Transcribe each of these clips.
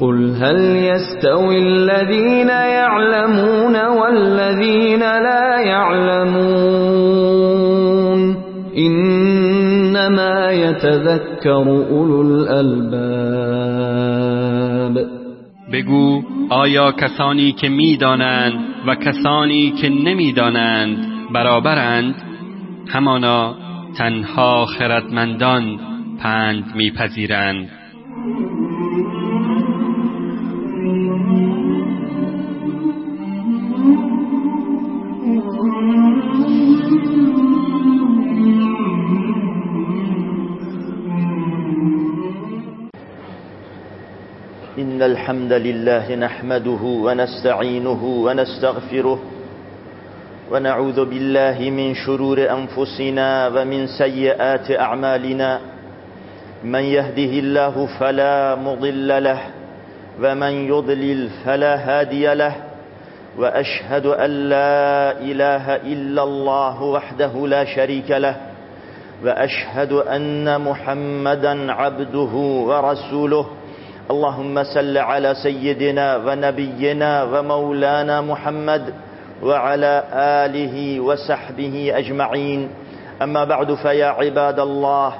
قل هل يستوي الذين يعلمون والذين لا يعلمون إنما يتذكر أولو الألباب بگو آیا کسانی که می‌دانند و کسانی که نمی‌دانند برابرند؟ همانا تنها خردمندان پند میپذیرند. إن الحمد لله نحمده ونستعينه ونستغفره ونعوذ بالله من شرور أنفسنا ومن سيئات أعمالنا. من يهده الله فلا مضل له ومن يضلل فلا هادي له. وأشهد أن لا إله إلا الله وحده لا شريك له. وأشهد أن محمدا عبده ورسوله. اللهم صل على سيدنا ونبينا ومولانا محمد وعلى آله وصحبه أجمعين. أما بعد فيا عباد الله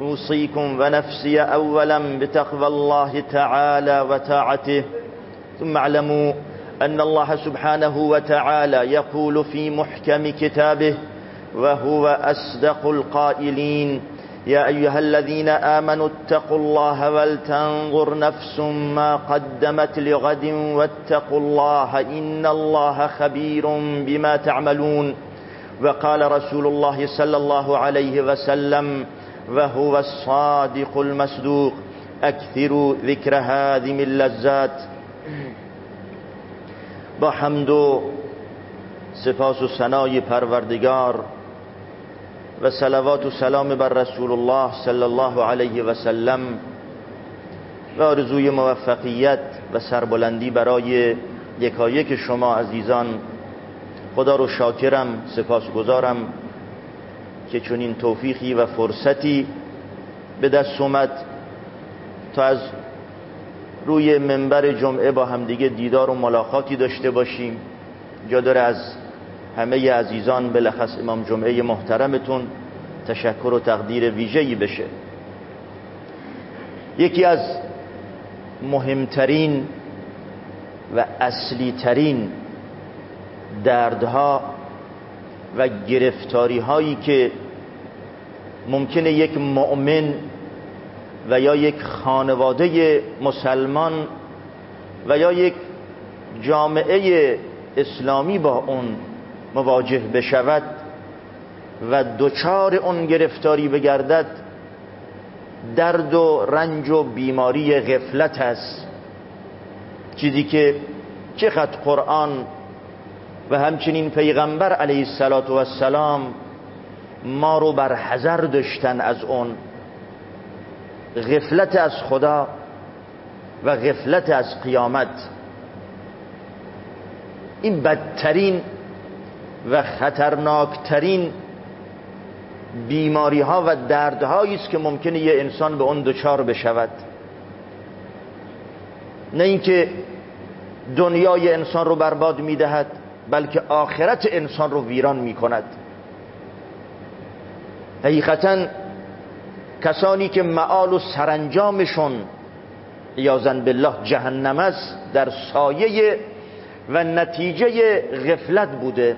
أوصيكم ونفسي أولا بتقوى الله تعالى وطاعته. ثم اعلموا أن الله سبحانه وتعالى يقول في محكم كتابه وهو أصدق القائلين يا أيها الذين آمنوا اتقوا الله ولتنظر نفس ما قدمت لغد واتقوا الله إن الله خبير بما تعملون. وقال رسول الله صلى الله عليه وسلم وهو الصادق المصدوق. أكثروا ذكر هذه اللذات با حمد و سپاس پروردگار و صلوات و سلام بر رسول الله صلی الله علیه و سلم و آرزوی موفقیت و سربلندی برای یکایک شما عزیزان. خدا رو شاکرم سپاسگزارم که چنین توفیقی و فرصتی به دست اومد تا از روی منبر جمعه با همدیگه دیدار و ملاقاتی داشته باشیم. جا داره از همه عزیزان بلخص امام جمعه محترمتون تشکر و تقدیر ویژه‌ای بشه. یکی از مهمترین و اصلی ترین دردها و گرفتاری هایی که ممکنه یک مؤمن و یا یک خانواده مسلمان و یا یک جامعه اسلامی با اون مواجه بشود و دچار اون گرفتاری بگردد درد و رنج و بیماری غفلت است. چیزی که چقدر قرآن و همچنین پیغمبر علیه السلام ما رو بر حذر داشتن از اون. غفلت از خدا و غفلت از قیامت. این بدترین و خطرناکترین بیماری ها و دردهایی است که ممکنه یه انسان به اون دچار بشود. نه اینکه دنیای انسان رو برباد می‌دهد بلکه آخرت انسان رو ویران می‌کند. حقیقتا کسانی که معال و سرانجامشون یازن بالله جهنم است در سایه و نتیجه غفلت بوده.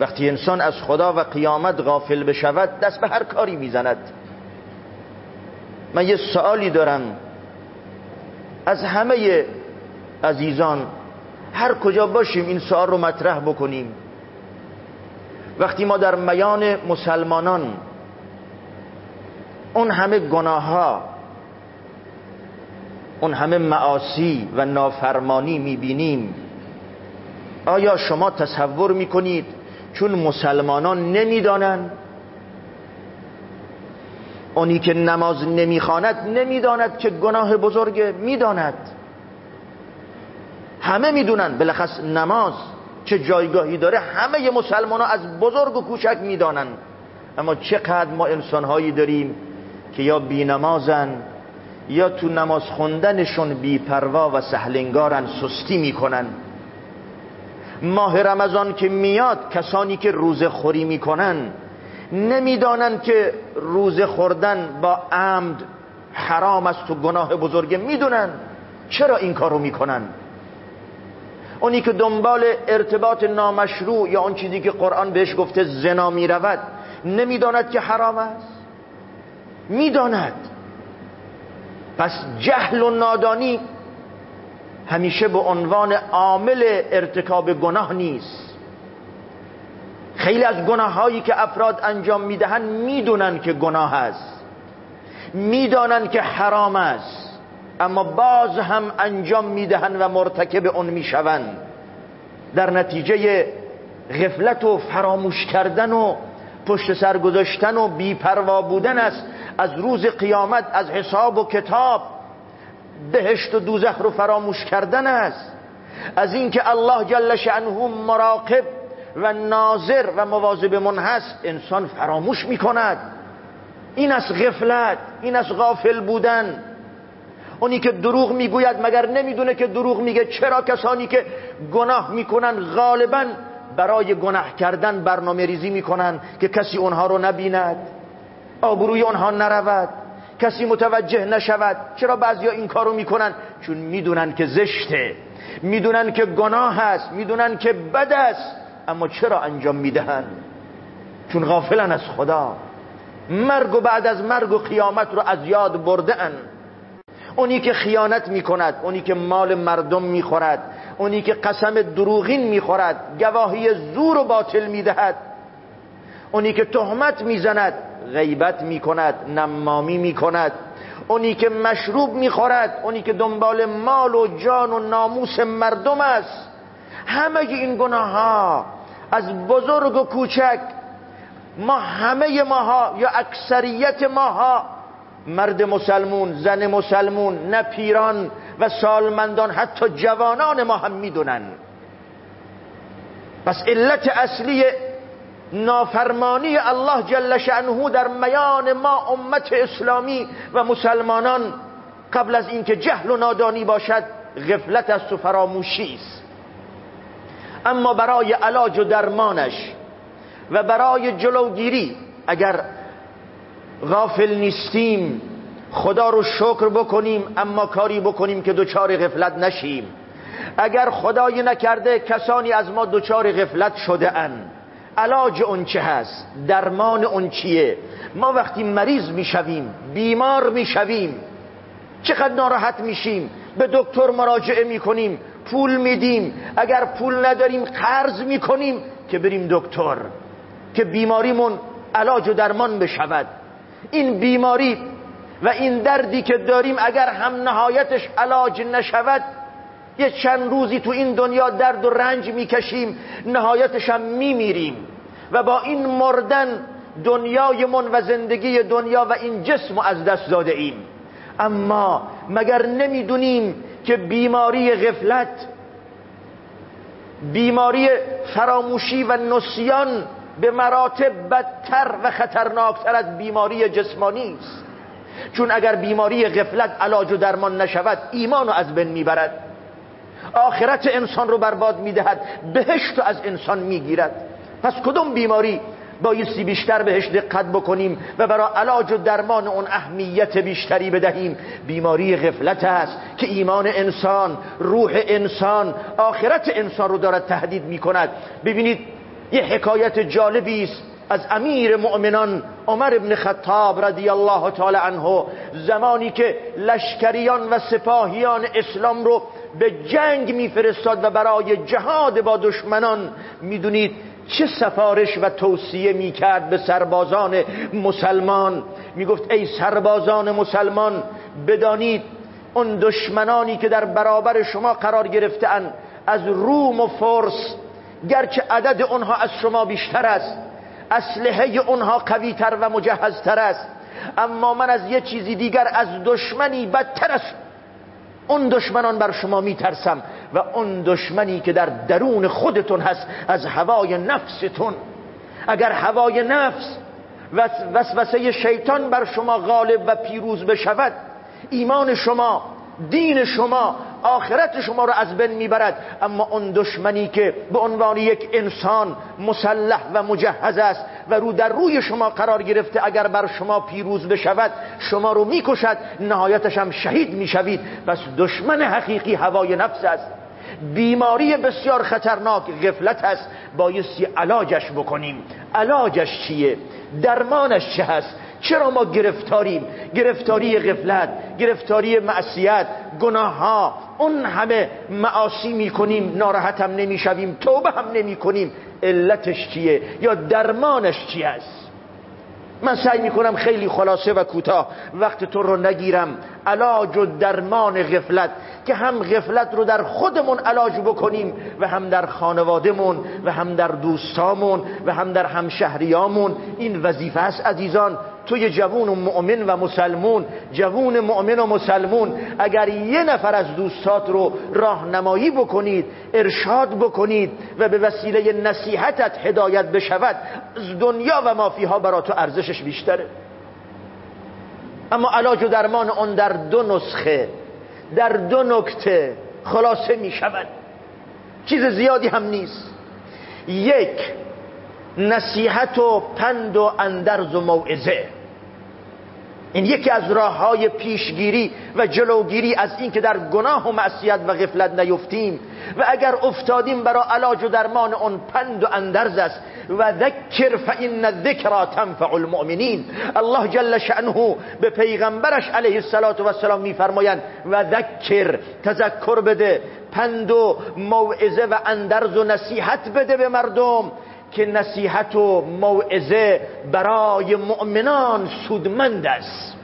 وقتی انسان از خدا و قیامت غافل بشود دست به هر کاری می‌زند. من یه سوالی دارم. از همه عزیزان هر کجا باشیم این سوال رو مطرح بکنیم. وقتی ما در میان مسلمانان اون همه گناه ها اون همه معاصی و نافرمانی می‌بینیم آیا شما تصور می‌کنید چون مسلمانان نمی‌دانند. اونی که نماز نمی‌خواند نمی‌داند که گناه بزرگ می‌داند. همه می‌دونن بلخص نماز چه جایگاهی داره همه مسلمان ها از بزرگ و کوچک می‌دانن اما چقدر ما انسانهایی داریم که یا بینمازن یا تو نماز خوندنشون بیپروا و سهلنگارن سستی می‌کنن. ماه رمضان که میاد کسانی که روزه خوری می‌کنن نمی‌دانند که روزه خوردن با عمد حرام است و گناه بزرگه. می‌دونن چرا این کارو می‌کنن. اونی که دنبال ارتباط نامشروع یا اون چیزی که قرآن بهش گفته زنا می‌رود نمی‌داند که حرام است. می‌داند. پس جهل و نادانی همیشه به عنوان عامل ارتکاب گناه نیست. خیلی از گناه هایی که افراد انجام می‌دهند می‌دونن که گناه است. می‌دانند که حرام است. اما باز هم انجام می‌دهند و مرتکب اون می‌شوند. در نتیجه غفلت و فراموش کردن و پشت سر گذاشتن و بیپروا بودن است. از روز قیامت از حساب و کتاب بهشت و دوزخ رو فراموش کردن است. از اینکه الله جل شأنه مراقب و ناظر و مواظب من هست انسان فراموش می‌کند. این از غفلت این از غافل بودن. اونی که دروغ می‌گوید مگر نمی‌دونه که دروغ میگه؟ چرا کسانی که گناه می‌کنن غالبا برای گناه کردن برنامه ریزی می‌کنن که کسی اونها رو نبیند؟ آبروی اونها نرود. کسی متوجه نشود. چرا بعضیا این کارو می‌کنن؟ چون می‌دونن که زشته. می‌دونن که گناه هست می‌دونن که بد است. اما چرا انجام می‌دهن؟ چون غافلن از خدا. مرگ و بعد از مرگ و قیامت رو از یاد برده اونی که خیانت می‌کند اونی که مال مردم می‌خورد اونی که قسم دروغین می‌خورد گواهی زور و باطل می‌دهد. اونی که تهمت می‌زند غیبت می‌کند نمامی می‌کند. اونی که مشروب می‌خورد اونی که دنبال مال و جان و ناموس مردم است. همه این گناه ها از بزرگ و کوچک ما همه ماها یا اکثریت ماها مرد مسلمون زن مسلمون نه پیران و سالمندان حتی جوانان ما هم می‌دونن. پس علت اصلی نافرمانی الله جل شأنه در میان ما امت اسلامی و مسلمانان قبل از اینکه جهل و نادانی باشد غفلت است و فراموشی است. اما برای علاج و درمانش و برای جلوگیری اگر غافل نیستیم خدا رو شکر بکنیم اما کاری بکنیم که دوچار غفلت نشیم. اگر خدای نکرده کسانی از ما دوچار غفلت شده ان علاج اون چه هست درمان اون چیه؟ ما وقتی مریض می‌شویم بیمار می‌شویم چقدر ناراحت میشیم؟ به دکتر مراجعه می‌کنیم پول میدیم. اگر پول نداریم قرض می‌کنیم که بریم دکتر که بیماریمون علاج و درمان بشود. این بیماری و این دردی که داریم اگر هم نهایتش علاج نشود یه چند روزی تو این دنیا درد و رنج می‌کشیم نهایتش هم میمیریم. و با این مردن دنیایمون و زندگی دنیا و این جسم از دست داده ایم. اما مگر نمی‌دونیم که بیماری غفلت بیماری فراموشی و نسیان به مراتب بدتر و خطرناکتر از بیماری جسمانی است. چون اگر بیماری غفلت علاج و درمان نشود ایمان رو از بین می‌برد. آخرت انسان رو برباد می‌دهد بهشت از انسان می‌گیرد. پس کدوم بیماری بایستی بیشتر بهش دقت بکنیم و برای علاج و درمان اون اهمیت بیشتری بدهیم؟ بیماری غفلت است که ایمان انسان روح انسان آخرت انسان رو دارد تهدید می‌کند. ببینید یه حکایت جالبی است. از امیر مؤمنان عمر ابن خطاب رضی الله تعالی عنه زمانی که لشکریان و سپاهیان اسلام رو به جنگ میفرستاد و برای جهاد با دشمنان می‌دونید چه سفارش و توصیه می‌کرد به سربازان مسلمان؟ می‌گفت ای سربازان مسلمان بدانید اون دشمنانی که در برابر شما قرار گرفتن از روم و فرس گرچه عدد اونها از شما بیشتر است اسلحه اونها قویتر و مجهزتر است اما من از یه چیزی دیگر از دشمنی بدتر است. اون دشمنان بر شما میترسم و اون دشمنی که در درون خودتون هست از هوای نفستون. اگر هوای نفس وسوسه شیطان بر شما غالب و پیروز بشود ایمان شما دین شما آخرت شما را از بین می‌برد. اما اون دشمنی که به عنوان یک انسان مسلح و مجهز است و رو در روی شما قرار گرفته اگر بر شما پیروز بشود شما رو می‌کشد نهایتش هم شهید می‌شوید. پس دشمن حقیقی هوای نفس است. بیماری بسیار خطرناک غفلت است. بایستی علاجش بکنیم. علاجش چیه؟ درمانش چه هست چرا ما گرفتاریم؟ گرفتاری غفلت گرفتاری معصیت گناه ها اون همه معاصی می‌کنیم ناراحت هم نمی‌شویم توبه هم نمی کنیم علتش چیه یا درمانش چی است؟ من سعی می‌کنم خیلی خلاصه و کوتاه وقت تو رو نگیرم. علاج و درمان غفلت که هم غفلت رو در خودمون علاج بکنیم و هم در خانوادهمون و هم در دوستامون و هم در همشهریامون. این وظیفه است عزیزان. توی جوون و مؤمن و مسلمون جوون مؤمن و مسلمون اگر یه نفر از دوستات رو راهنمایی بکنید ارشاد بکنید و به وسیله نصیحتت هدایت بشود از دنیا و مافیها برا تو ارزشش بیشتره. اما علاج و درمان آن در دو نسخه در دو نکته خلاصه می شود چیز زیادی هم نیست. یک نصیحت و پند و اندرز و موعظه. این یکی از راه های پیشگیری و جلوگیری از اینکه در گناه و معصیت و غفلت نیفتیم و اگر افتادیم برای علاج و درمان اون پند و اندرز است. و ذکر فان الذکری تنفع المؤمنین. الله جل شأنه به پیغمبرش علیه السلام میفرمایند و ذکر تذکر بده پند و موعظه و اندرز و نصیحت بده به مردم. که نصیحت و موعظه برای مؤمنان سودمند است.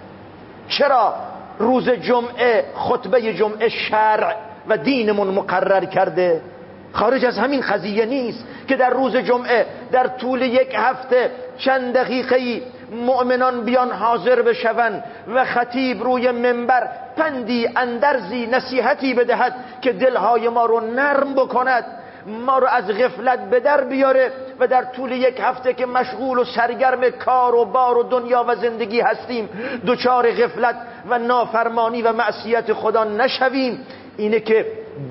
چرا روز جمعه خطبه جمعه شرع و دینمون مقرر کرده؟ خارج از همین قضیه نیست که در روز جمعه در طول یک هفته چند دقیقه مؤمنان بیان حاضر بشوند و خطیب روی منبر پندی اندرزی نصیحتی بدهد که دلهای ما رو نرم بکند. ما رو از غفلت به در بیاره و در طول یک هفته که مشغول و سرگرم کار و بار و دنیا و زندگی هستیم دچار غفلت و نافرمانی و معصیت خدا نشویم. اینه که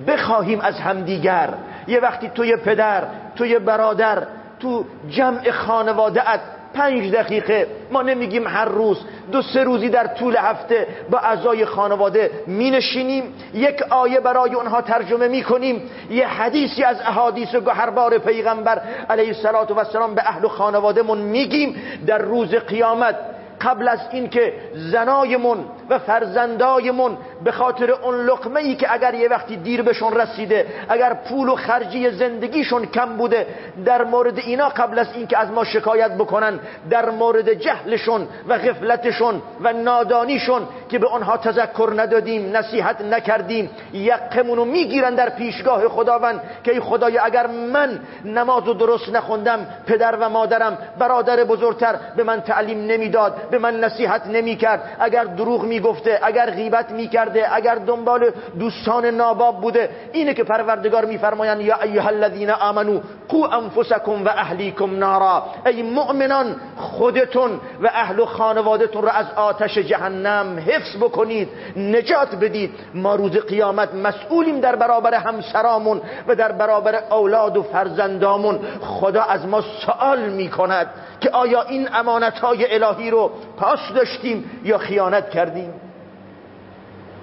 بخواهیم از همدیگر. یه وقتی توی پدر توی برادر تو جمع خانواده ات پنج دقیقه. ما نمیگیم هر روز دو سه روزی در طول هفته با اعضای خانواده می نشینیم یک آیه برای اونها ترجمه می کنیم یه حدیثی از احادیث گهربار پیغمبر علیه السلام به اهل خانوادهمون میگیم. در روز قیامت قبل از اینکه زنایمون و فرزندایمون به خاطر اون لقمه ای که اگر یه وقتی دیر بهشون رسیده اگر پول و خرجی زندگیشون کم بوده در مورد اینا قبل از اینکه از ما شکایت بکنن در مورد جهلشون و غفلتشون و نادانیشون که به آنها تذکر ندادیم نصیحت نکردیم یقمونو می‌گیرن در پیشگاه خداوند که خدای اگر من نماز و درست نخوندم پدر و مادرم برادر بزرگتر به من تعلیم نمی‌داد به من نصیحت نمی‌کرد اگر دروغ می‌گفته اگر غیبت می‌کرده اگر دنبال دوستان ناباب بوده اینه که پروردگار میفرمایند یا ایها الذین آمنو قو انفسکم و اهلیکم نارا. ای مؤمنان خودتون و اهل و خانوادتون را از آتش جهنم حفظ بکنید نجات بدید. ما روز قیامت مسئولیم در برابر همسرامون و در برابر اولاد و فرزندامون. خدا از ما سوال می‌کند. که آیا این امانت های الهی رو پاس داشتیم یا خیانت کردیم؟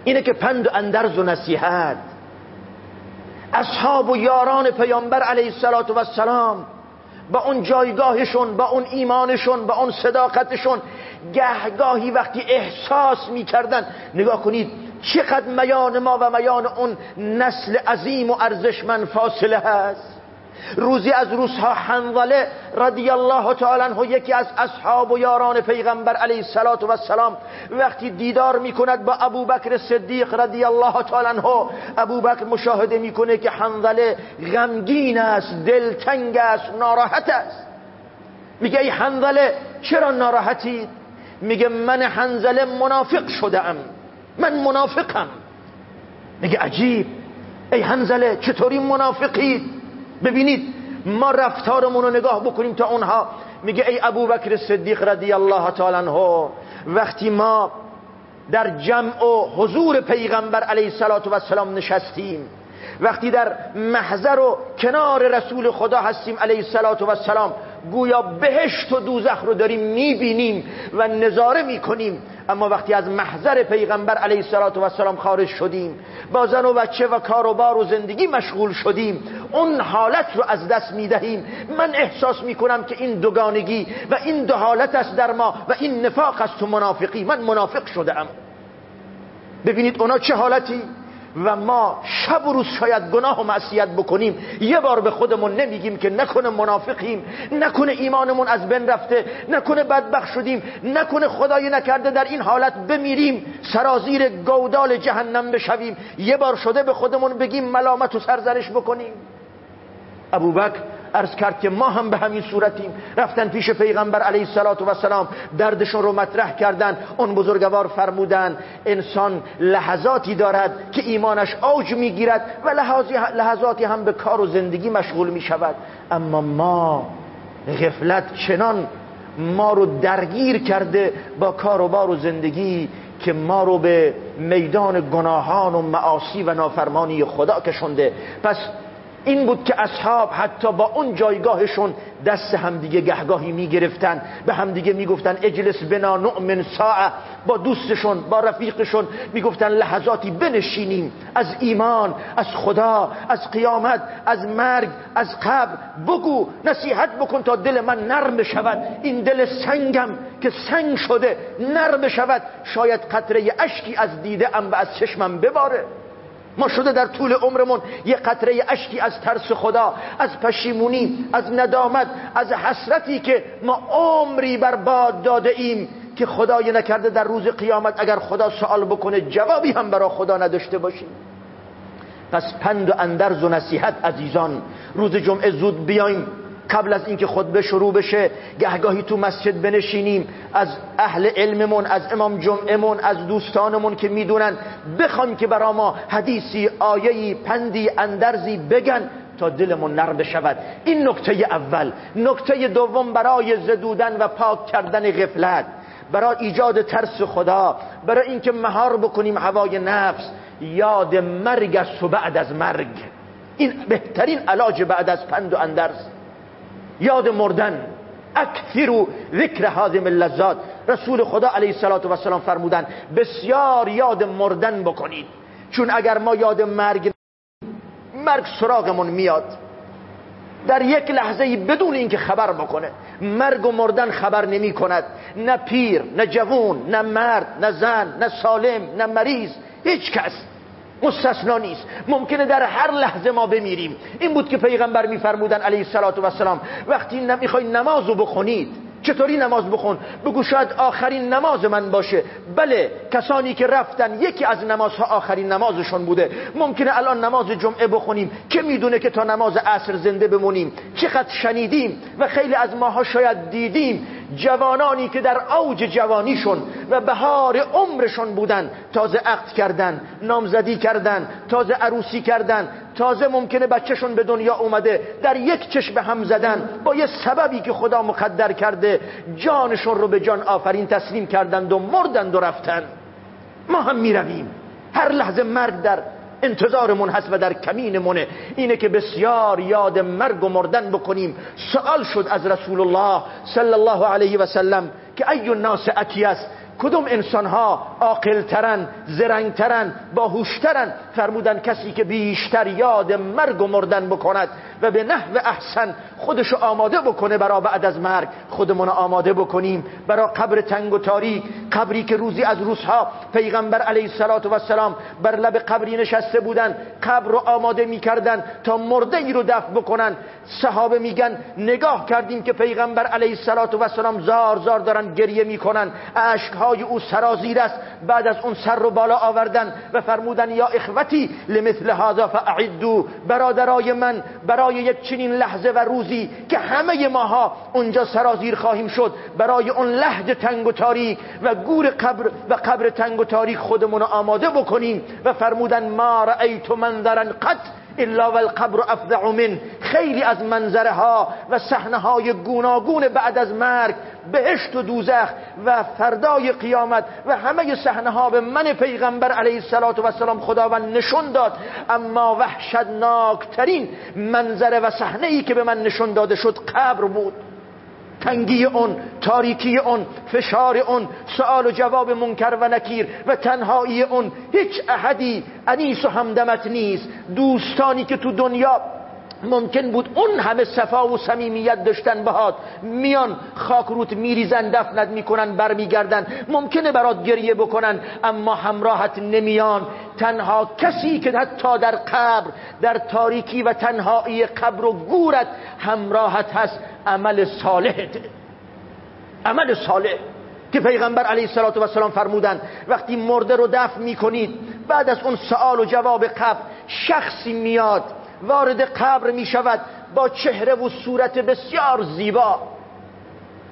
اینه که پند و اندرز و نصیحت. اصحاب و یاران پیامبر علیه السلام با اون جایگاهشون با اون ایمانشون با اون صداقتشون گهگاهی وقتی احساس می‌کردن. نگاه کنید چقدر میان ما و میان اون نسل عظیم و ارزشمند فاصله هست. روزی از روزها حنظله رضی الله تعالی عنه یکی از اصحاب و یاران پیغمبر علیه السلام وقتی دیدار می‌کند با ابوبکر صدیق رضی الله تعالی عنه ابوبکر مشاهده می‌کنه که حنظله غمگین است دلتنگ است ناراحت است. میگه ای حنظله چرا ناراحتی؟ میگه من حنظله منافق شدم من منافقم. میگه عجیب ای حنظله چطوری منافقی؟ ببینید ما رفتارمون رو نگاه بکنیم تا اونها میگه ای ابوبکر صدیق رضی الله تعالی عنه وقتی ما در جمع و حضور پیغمبر علیه السلام نشستیم وقتی در محضر و کنار رسول خدا هستیم علیه السلام گویا بهشت و دوزخ رو داریم می‌بینیم و نظاره می‌کنیم. اما وقتی از محضر پیغمبر علیه السلام خارج شدیم با زن و بچه و کار و بار و زندگی مشغول شدیم اون حالت رو از دست می‌دهیم. من احساس می‌کنم که این دوگانگی و این دو حالت است در ما و این نفاق است و منافقی. من منافق شده ام ببینید اونا چه حالتی؟ و ما شب و روز شاید گناه و معصیت بکنیم. یه بار به خودمون نمیگیم که نکنه منافقیم نکنه ایمانمون از بین رفته نکنه بدبخ شدیم نکنه خدای نکرده در این حالت بمیریم سرازیر گودال جهنم بشویم. یه بار شده به خودمون بگیم ملامت و سرزنش بکنیم. ابوبکر عرض کرد که ما هم به همین صورتیم. رفتن پیش پیغمبر علیه السلام دردشون رو مطرح کردن. اون بزرگوار فرمودن انسان لحظاتی دارد که ایمانش اوج می‌گیرد و لحظاتی هم به کار و زندگی مشغول می شود اما ما غفلت چنان ما رو درگیر کرده با کار و بار و زندگی که ما رو به میدان گناهان و معاصی و نافرمانی خدا کشنده پس این بود که اصحاب حتی با اون جایگاهشون دست همدیگه گهگاهی می‌گرفتن. به همدیگه می‌گفتن اجلس بنا نؤمن ساعه با دوستشون با رفیقشون می‌گفتن لحظاتی بنشینیم از ایمان از خدا از قیامت از مرگ از قبر. بگو نصیحت بکن تا دل من نرم شود. این دل سنگم که سنگ شده نرم شود. شاید قطره اشکی از دیده ام و از چشمم بباره. ما شده در طول عمرمون یه قطره اشکی از ترس خدا از پشیمونی از ندامت از حسرتی که ما عمری برباد داده ایم که خدای نکرده در روز قیامت اگر خدا سوال بکنه جوابی هم برا خدا نداشته باشیم. پس پند و اندرز و نصیحت عزیزان روز جمعه زود بیایم. قبل از اینکه خطبه شروع بشه گهگاهی تو مسجد بنشینیم. از اهل علممون از امام جمعمون از دوستانمون که می‌دونن بخوام که برا ما حدیثی آیهی پندی اندرزی بگن تا دلمون نرم بشود. این نکته اول. نکته دوم برای زدودن و پاک کردن غفلت. برای ایجاد ترس خدا برای اینکه مهار بکنیم هوای نفس یاد مرگ است و بعد از مرگ. این بهترین علاج بعد از پند و اندرز. یاد مردن. اکثر ذکر حازم اللذات رسول خدا علیه السلام فرمودن بسیار یاد مردن بکنید. چون اگر ما یاد مرگ مرگ سراغمون میاد. در یک لحظه بدون اینکه خبر بکنه مرگ و مردن خبر نمی کند نه پیر نه جوون نه مرد نه زن نه سالم نه مریض هیچ کس. مستثنا نیست ممکنه در هر لحظه ما بمیریم. این بود که پیغمبر میفرمودن علیه السلام وقتی نمی‌خوای نمازو بخونید. چطوری نماز بخون؟ بگو شاید آخرین نماز من باشه. بله کسانی که رفتن یکی از نمازها آخرین نمازشون بوده. ممکنه الان نماز جمعه بخونیم. که می‌دونه که تا نماز عصر زنده بمونیم؟ چقدر شنیدیم و خیلی از ماها شاید دیدیم. جوانانی که در اوج جوانیشون و بهار عمرشون بودن تازه عقد کردن نامزدی کردن تازه عروسی کردن تازه ممکنه بچهشون به دنیا اومده در یک چشم هم زدن با یه سببی که خدا مقدر کرده جانشون رو به جان آفرین تسلیم کردند و مردند و رفتن. ما هم می‌رویم. هر لحظه مرگ در انتظارمون هست و در کمینمونه. اینه که بسیار یاد مرگ و مردن بکنیم. سوال شد از رسول الله صلی الله علیه و سلم که ای الناس اکیس کدوم انسان ها عاقل ترن زرنگ ترن باهوشترن؟ فرمودن کسی که بیشتر یاد مرگ و مردن بکند و به نحو احسن خودش آماده بکنه برا بعد از مرگ. خودمون آماده بکنیم برا قبر تنگ و تاریک قبری که روزی از روزها پیغمبر علیه السلام بر لب قبری نشسته بودن قبر رو آماده می‌کردن تا مرده ای رو دفن بکنن. صحابه میگن نگاه کردیم که پیغمبر علیه السلام زار زار دارن گریه می‌کنن. اشکهای او سرازیر است. بعد از اون سر رو بالا آوردن و فرمودن یا اخوتی لمثل هذا فاعدو برادرای من برای یک چنین لحظه و روزی که همه ماها اونجا سرازیر خواهیم شد برای اون لحظه تنگ و تاریک و گور قبر و قبر تنگ و تاریک خودمون آماده بکنیم. و فرمودن ما رأیت منظرا قط. الا والقبر افضع من خیلی از منظره ها و صحنه های گوناگون بعد از مرگ بهشت و دوزخ و فردای قیامت و همه صحنه ها به من پیغمبر علیه السلام خداوند نشون داد. اما وحشتناکترین منظره و صحنه ای که به من نشون داده شد قبر بود. تنگی اون تاریکی اون فشار اون سوال و جواب منکر و نکیر و تنهایی اون هیچ احدی انیس و همدمت نیست. دوستانی که تو دنیا ممکن بود اون همه صفا و صمیمیت داشتن بهات میان خاک روت میریزن دفنت می‌کنن برمیگردن. ممکنه برات گریه بکنن اما همراهت نمیان. تنها کسی که حتی در قبر در تاریکی و تنهایی قبر و گورت همراهت هست عمل صالحت عمل صالح. که پیغمبر علیه السلام فرمودن وقتی مرده رو دفن می‌کنید بعد از اون سوال و جواب قبر شخصی میاد وارد قبر می شود با چهره و صورت بسیار زیبا.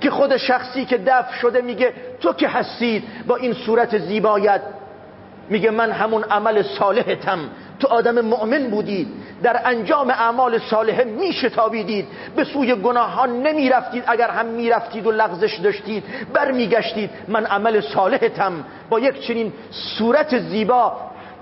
که خود شخصی که دفن شده میگه تو که هستید؟ با این صورت زیبایت. میگه من همون عمل صالحتم. تو آدم مؤمن بودید در انجام اعمال صالحه میشتابیدید به سوی گناهان نمی‌رفتید اگر هم می‌رفتید و لغزش داشتید برمیگشتید من عمل صالحتم. با یک چنین صورت زیبا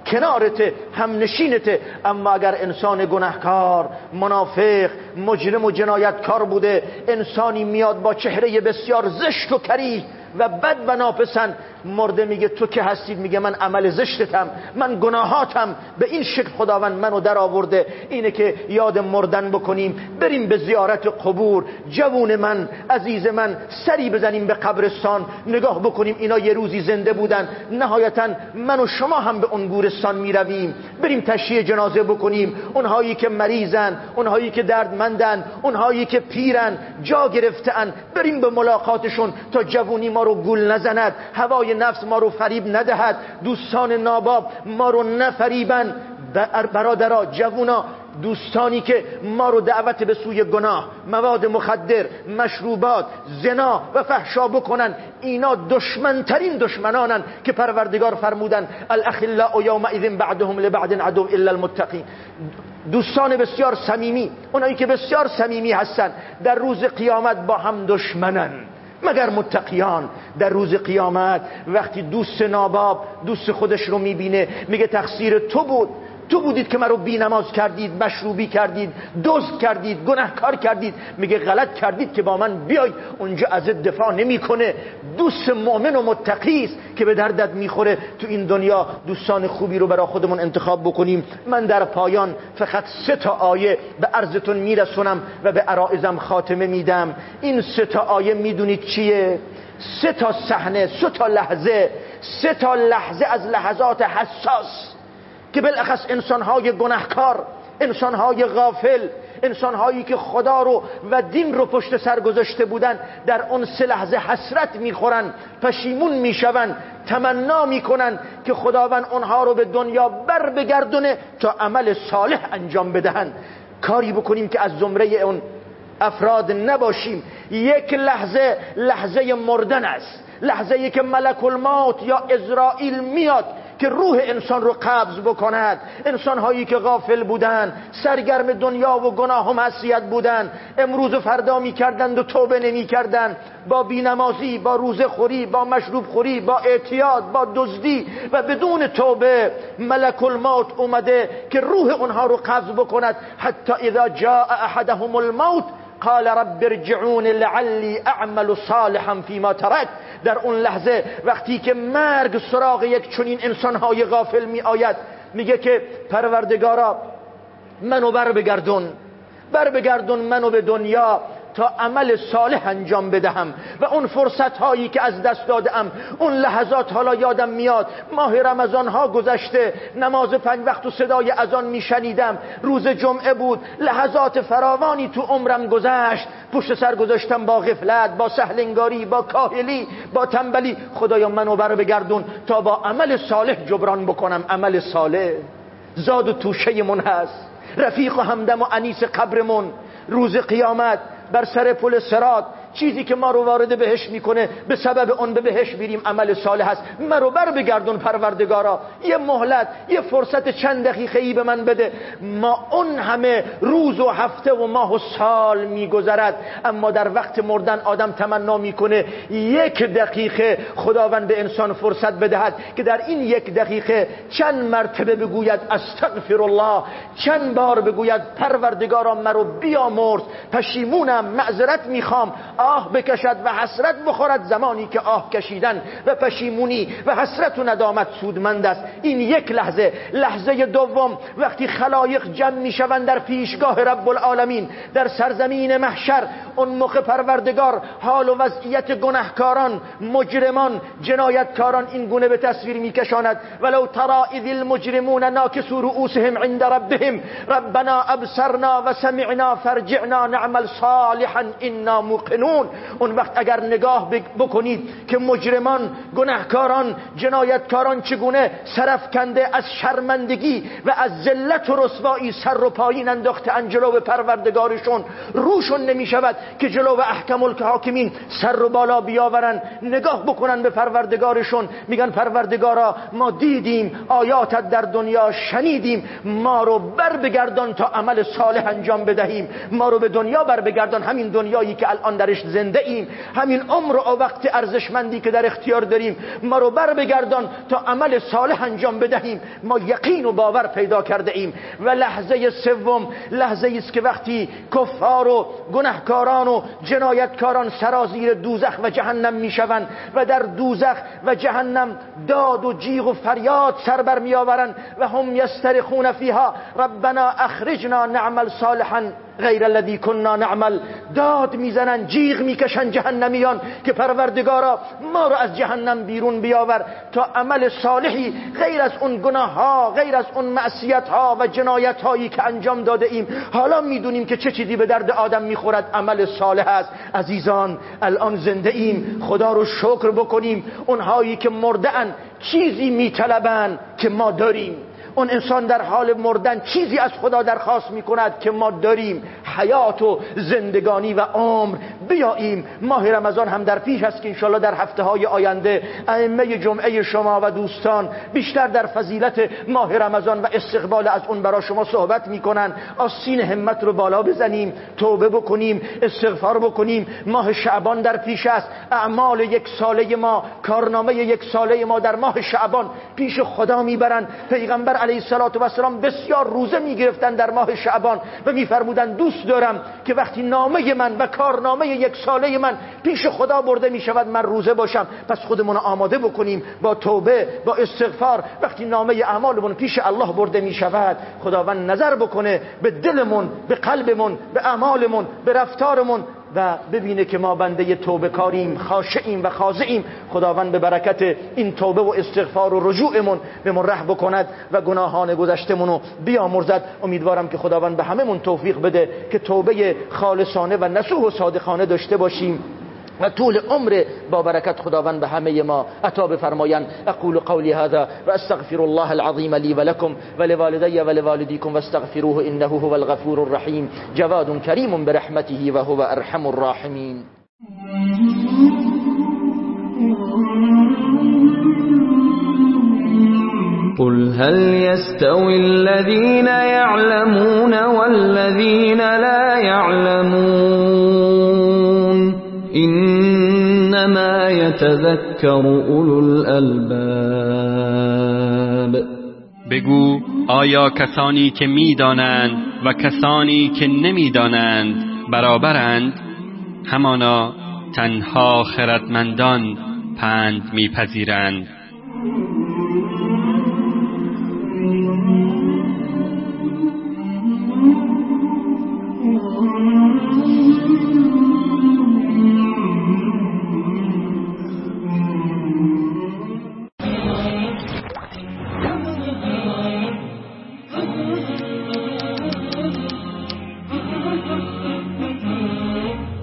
کنارته هم نشینته اما اگر انسان گناهکار منافق مجرم و جنایتکار بوده انسانی میاد با چهره بسیار زشت و کریه. و بد و ناپسند مرده میگه تو که هستید میگه من عمل زشتتم من گناهاتم. به این شکل خداوند منو در آورده. اینه که یاد مردن بکنیم. بریم به زیارت قبور. جوون من عزیز من سری بزنیم به قبرستان. نگاه بکنیم اینا یه روزی زنده بودن. نهایتا من و شما هم به اون گورستان می‌رویم. بریم تشییع جنازه بکنیم. اونهایی که مریضن اونهایی که دردمندن اونهایی که پیرن جا گرفتن. بریم به ملاقاتشون تا جوونی ما رو گول نزند هوای نفس ما رو فریب ندهد. دوستان ناباب ما رو نفریبن برادرها جوونا دوستانی که ما رو دعوت به سوی گناه مواد مخدر مشروبات زنا و فحشا بکنن. اینا دشمنترین دشمنانن که پروردگار فرمودن الاخلاء یومئذ بعدهم لبعد عدو الا المتقین. دوستان بسیار صمیمی اونایی که بسیار صمیمی هستن در روز قیامت با هم دشمنن. مگر متقیان در روز قیامت وقتی دوست ناباب دوست خودش رو می‌بینه میگه تقصیر تو بود. تو بودید که مرا بی نماز کردید مشروبی کردید دزد کردید گناهکار کردید. میگه غلط کردید که با من بیای. اونجا از دفاع نمی‌کنه. دوست مؤمن و متقی است که به دردت می‌خوره. تو این دنیا دوستان خوبی رو برای خودمون انتخاب بکنیم. من در پایان فقط سه تا آیه به عرضتون میرسونم و به عرائزم خاتمه میدم. این سه تا آیه می‌دونید چیه؟ سه تا صحنه سه تا لحظه. سه تا لحظه از لحظات حساس. که بالاخص انسانهای گناهکار انسانهای غافل انسانهایی که خدا رو و دین رو پشت سر گذاشته بودن در اون سه لحظه حسرت می‌خورن پشیمون میشون تمنا می‌کنن که خداوند اونها رو به دنیا بر بگردونه تا عمل صالح انجام بدهن کاری بکنیم که از زمره اون افراد نباشیم. یک لحظه لحظه مردن است. لحظه ای که ملک الموت یا اسرائیل میاد که روح انسان رو قبض بکند. انسان هایی که غافل بودن سرگرم دنیا و گناه و معصیت بودن. امروز و فردا می کردند و توبه نمی کردند با بینمازی با روزه خوری با مشروب خوری با اعتیاد با دزدی و بدون توبه ملک الموت اومده که روح اونها رو قبض بکند. حتی اذا جاء احدهم الموت قال رب ارجعون لعلی اعمل صالحا فيما ترك در اون لحظه وقتی که مرگ سراغ یک چنین انسانهای غافل می آید میگه که پروردگارا منو بر بگردون. بر بگردون منو به دنیا. تا عمل صالح انجام بدهم و اون فرصت هایی که از دست دادم اون لحظات حالا یادم میاد ماه رمضان ها گذشته نماز پنج وقت و صدای اذان میشنیدم روز جمعه بود لحظات فراوانی تو عمرم گذشت پشت سر گذاشتم با غفلت با سهلنگاری با کاهلی با تنبلی. خدایا منو بر بگردون تا با عمل صالح جبران بکنم. عمل صالح زاد و توشه من هست. رفیق و همدم و انیس قبرمون. روز قیامت بر سر پل سرات چیزی که ما رو وارد بهش می‌کنه به سبب اون به بهش بیریم عمل صالح هست مرو بر بگردون پروردگارا. یه مهلت یه فرصت چند دقیقه ای به من بده. ما اون همه روز و هفته و ماه و سال میگذرد اما در وقت مردن آدم تمنا می‌کنه. یک دقیقه خداوند به انسان فرصت بدهد که در این یک دقیقه چند مرتبه بگوید استغفر الله چند بار بگوید پروردگارا مرا بیامرز. پشیمونم معذرت می‌خوام. آه بکشد و حسرت بخورد زمانی که آه کشیدن و پشیمونی و حسرت و ندامت سودمند است. این یک لحظه لحظه دوم وقتی خلایق جمع می‌شوند در پیشگاه رب العالمین در سرزمین محشر اون موقع پروردگار حال و وضعیت گناهکاران مجرمان جنایتکاران این گونه به تصویر میکشاند. ولو ترى اذ المجرمون ناكسوا رؤوسهم عند ربهم ربنا ابصرنا و سمعنا فرجعنا نعمل صالحا انا موقنون. اون وقت اگر نگاه بکنید که مجرمان گناهکاران جنایتکاران چگونه کنده از شرمندگی و از ذلت و رسوایی سر و پایین انداخته انجلو به پروردگارشون روشون نمی شود که جلو و احکم الحاکمین سر و بالا بیاورن نگاه بکنن به پروردگارشون. میگن پروردگارا ما دیدیم آیاتت در دنیا شنیدیم ما رو بر بگردان تا عمل صالح انجام بدهیم. ما رو به دنیا بر بگردان همین دنیایی که الان درش زنده ایم. همین عمر و وقت ارزشمندی که در اختیار داریم. ما رو بر بگردان تا عمل صالح انجام بدهیم. ما یقین و باور پیدا کرده ایم. و لحظه سوم لحظه است که وقتی کفار و گناهکاران و جنایتکاران سرازیر دوزخ و جهنم می‌شوند و در دوزخ و جهنم داد و جیغ و فریاد سر بر میآورند و هم یسترخون فیها. ربنا اخرجنا نعمل صالحا. غیر الذی کنا نعمل. داد می‌زنن جیغ می‌کشن جهنمیان که پروردگارا ما رو از جهنم بیرون بیاور تا عمل صالحی غیر از اون گناه ها غیر از اون معصیت ها و جنایت هایی که انجام داده ایم. حالا می‌دونیم که چه چیزی به درد آدم می‌خورد. عمل صالح است. عزیزان الان زنده ایم. خدا رو شکر بکنیم. اونهایی که مردن چیزی میطلبن که ما داریم. اون انسان در حال مردن چیزی از خدا درخواست می کند که ما داریم حیات و زندگانی و عمر بیاییم. ماه رمضان هم در پیش است که انشالله در هفته های آینده ائمه جمعه شما و دوستان بیشتر در فضیلت ماه رمضان و استقبال از اون برای شما صحبت می‌کنن آسین همت رو بالا بزنیم توبه بکنیم استغفار بکنیم. ماه شعبان در پیش است. اعمال یک ساله ما کارنامه یک ساله ما در ماه شعبان پیش خدا می‌برن پیغمبر علیه السلام بسیار روزه می‌گرفتن در ماه شعبان و میفرمودن دوست دارم که وقتی نامه من و کارنامه یک ساله من پیش خدا برده می‌شود من روزه باشم. پس خودمون آماده بکنیم با توبه با استغفار. وقتی نامه اعمالمون پیش الله برده می‌شود خداوند نظر بکنه به دلمون به قلبمون به اعمالمون به رفتارمون و ببینه که ما بنده توبه کاریم خاشعیم و خاضعیم. خداوند به برکت این توبه و استغفار و رجوعمون به من رحم بکند و گناهان گذشتمون رو بیامرزد. امیدوارم که خداوند به همه من توفیق بده که توبه خالصانه و نسوح و صادقانه داشته باشیم. طول عمر با برکت خداوند به همه ما عطا بفرمایند. أقول قولی هذا و استغفر الله العظیم لی و لكم و لوالدی و لوالدیکم واستغفروه انه هو الغفور الرحیم. جواد کریم برحمته و هو ارحم الراحمین. قل هل يستوي الذين يعلمون والذين لا يعلمون انما يتذكر اولو الالباب بگو آیا کسانی که می‌دانند و کسانی که نمی‌دانند برابرند؟ همانا تنها خردمندان پند میپذیرند.